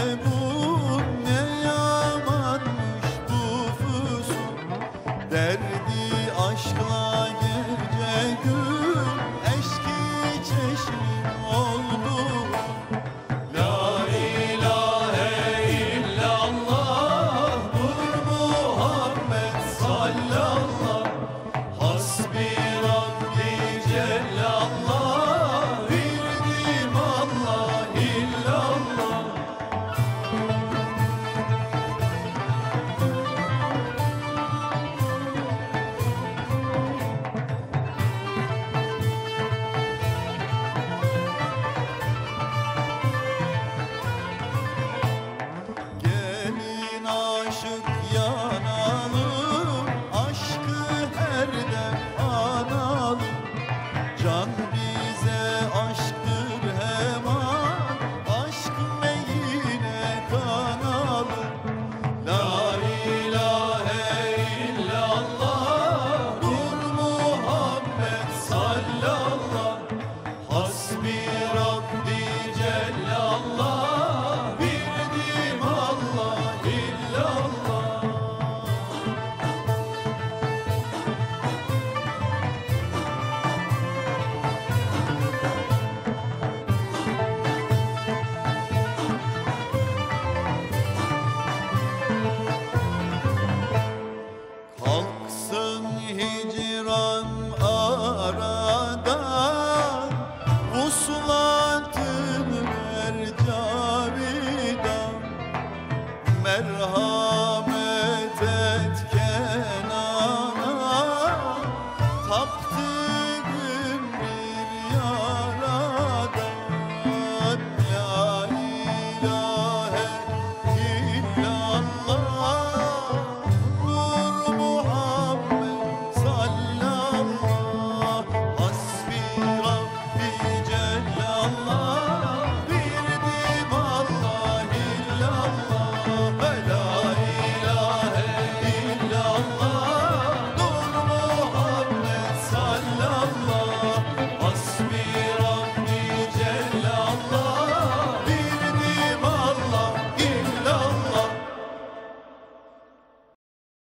Alemun run.